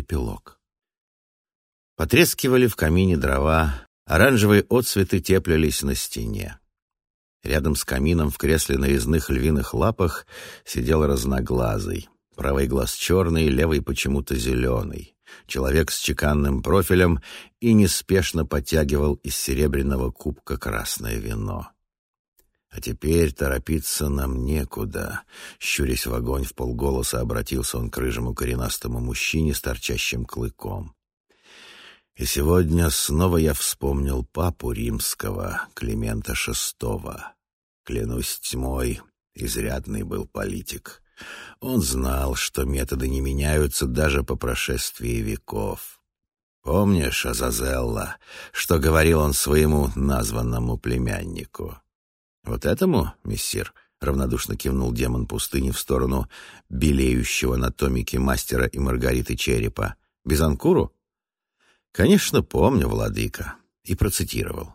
Эпилог. Потрескивали в камине дрова, оранжевые отцветы теплились на стене. Рядом с камином в кресле на резных львиных лапах сидел разноглазый. Правый глаз черный, левый почему-то зеленый. Человек с чеканным профилем и неспешно подтягивал из серебряного кубка красное вино. А теперь торопиться нам некуда. Щурясь в огонь в полголоса, обратился он к рыжему коренастому мужчине с торчащим клыком. И сегодня снова я вспомнил папу римского, Климента VI. Клянусь тьмой, изрядный был политик. Он знал, что методы не меняются даже по прошествии веков. Помнишь, Азазелла, что говорил он своему названному племяннику? Вот этому, мессир, равнодушно кивнул демон пустыни в сторону белеющего на томике мастера и Маргариты черепа. Бизанкуру? Конечно, помню, владыка. И процитировал.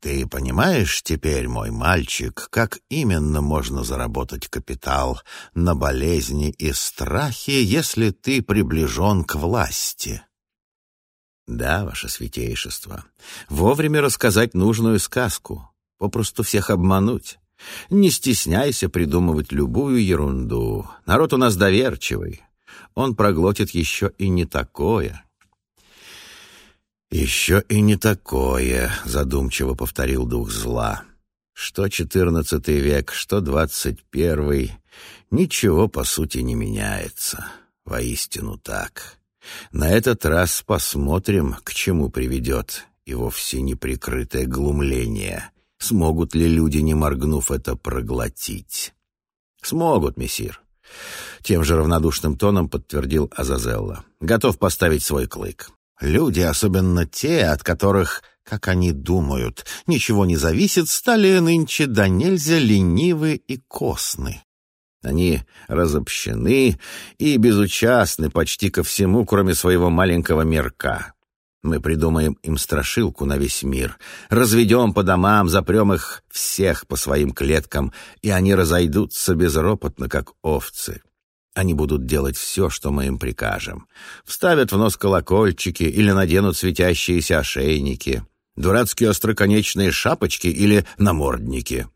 Ты понимаешь теперь, мой мальчик, как именно можно заработать капитал на болезни и страхе, если ты приближен к власти? Да, ваше святейшество. Вовремя рассказать нужную сказку. Попросту всех обмануть. Не стесняйся придумывать любую ерунду. Народ у нас доверчивый. Он проглотит еще и не такое. «Еще и не такое», — задумчиво повторил дух зла. «Что четырнадцатый век, что двадцать первый, ничего, по сути, не меняется. Воистину так. На этот раз посмотрим, к чему приведет и вовсе неприкрытое глумление. Смогут ли люди, не моргнув, это проглотить?» «Смогут, мессир», — тем же равнодушным тоном подтвердил Азазелла. «Готов поставить свой клык. Люди, особенно те, от которых, как они думают, ничего не зависит, стали нынче до нельзя ленивы и косны. Они разобщены и безучастны почти ко всему, кроме своего маленького мирка. Мы придумаем им страшилку на весь мир, разведем по домам, запрем их всех по своим клеткам, и они разойдутся безропотно, как овцы. Они будут делать все, что мы им прикажем. Вставят в нос колокольчики или наденут светящиеся ошейники, дурацкие остроконечные шапочки или намордники.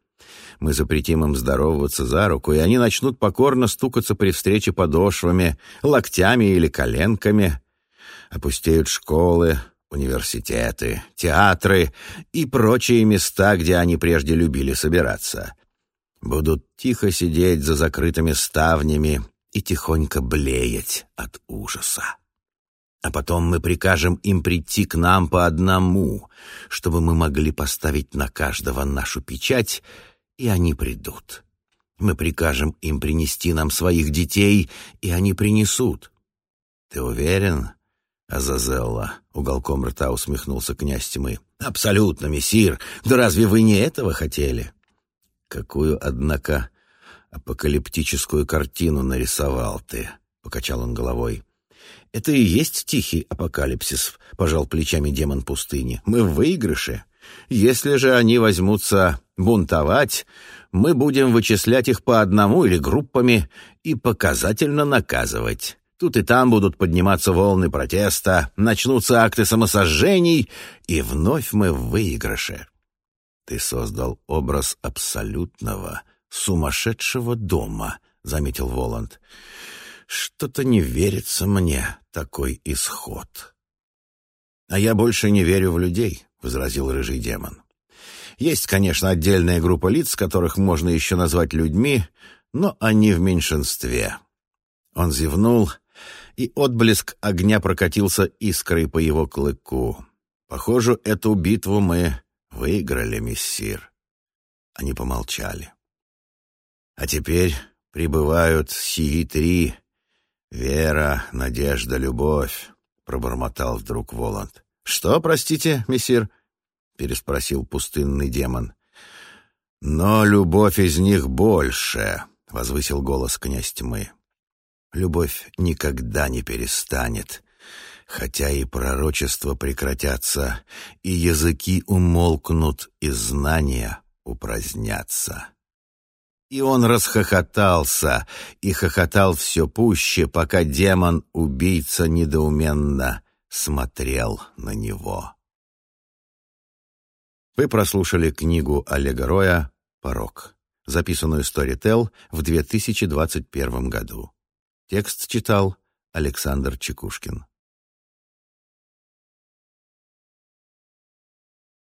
Мы запретим им здороваться за руку, и они начнут покорно стукаться при встрече подошвами, локтями или коленками. Опустеют школы, университеты, театры и прочие места, где они прежде любили собираться. Будут тихо сидеть за закрытыми ставнями и тихонько блеять от ужаса. А потом мы прикажем им прийти к нам по одному, чтобы мы могли поставить на каждого нашу печать, и они придут. Мы прикажем им принести нам своих детей, и они принесут. Ты уверен, Азазелла? Уголком рта усмехнулся князь тьмы. Абсолютно, мессир. Да разве вы не этого хотели? Какую, однако, «Апокалиптическую картину нарисовал ты», — покачал он головой. «Это и есть тихий апокалипсис», — пожал плечами демон пустыни. «Мы в выигрыше. Если же они возьмутся бунтовать, мы будем вычислять их по одному или группами и показательно наказывать. Тут и там будут подниматься волны протеста, начнутся акты самосожжений, и вновь мы в выигрыше». Ты создал образ абсолютного, сумасшедшего дома», — заметил Воланд. «Что-то не верится мне такой исход». «А я больше не верю в людей», — возразил рыжий демон. «Есть, конечно, отдельная группа лиц, которых можно еще назвать людьми, но они в меньшинстве». Он зевнул, и отблеск огня прокатился искрой по его клыку. «Похоже, эту битву мы выиграли, мессир». Они помолчали. А теперь прибывают сии три — вера, надежда, любовь, — пробормотал вдруг Воланд. — Что, простите, мессир? — переспросил пустынный демон. — Но любовь из них больше, — возвысил голос князь тьмы. Любовь никогда не перестанет, хотя и пророчества прекратятся, и языки умолкнут, и знания упразднятся. И он расхохотался, и хохотал все пуще, пока демон-убийца недоуменно смотрел на него. Вы прослушали книгу Олега Роя «Порог», записанную Storytel в 2021 году. Текст читал Александр Чекушкин.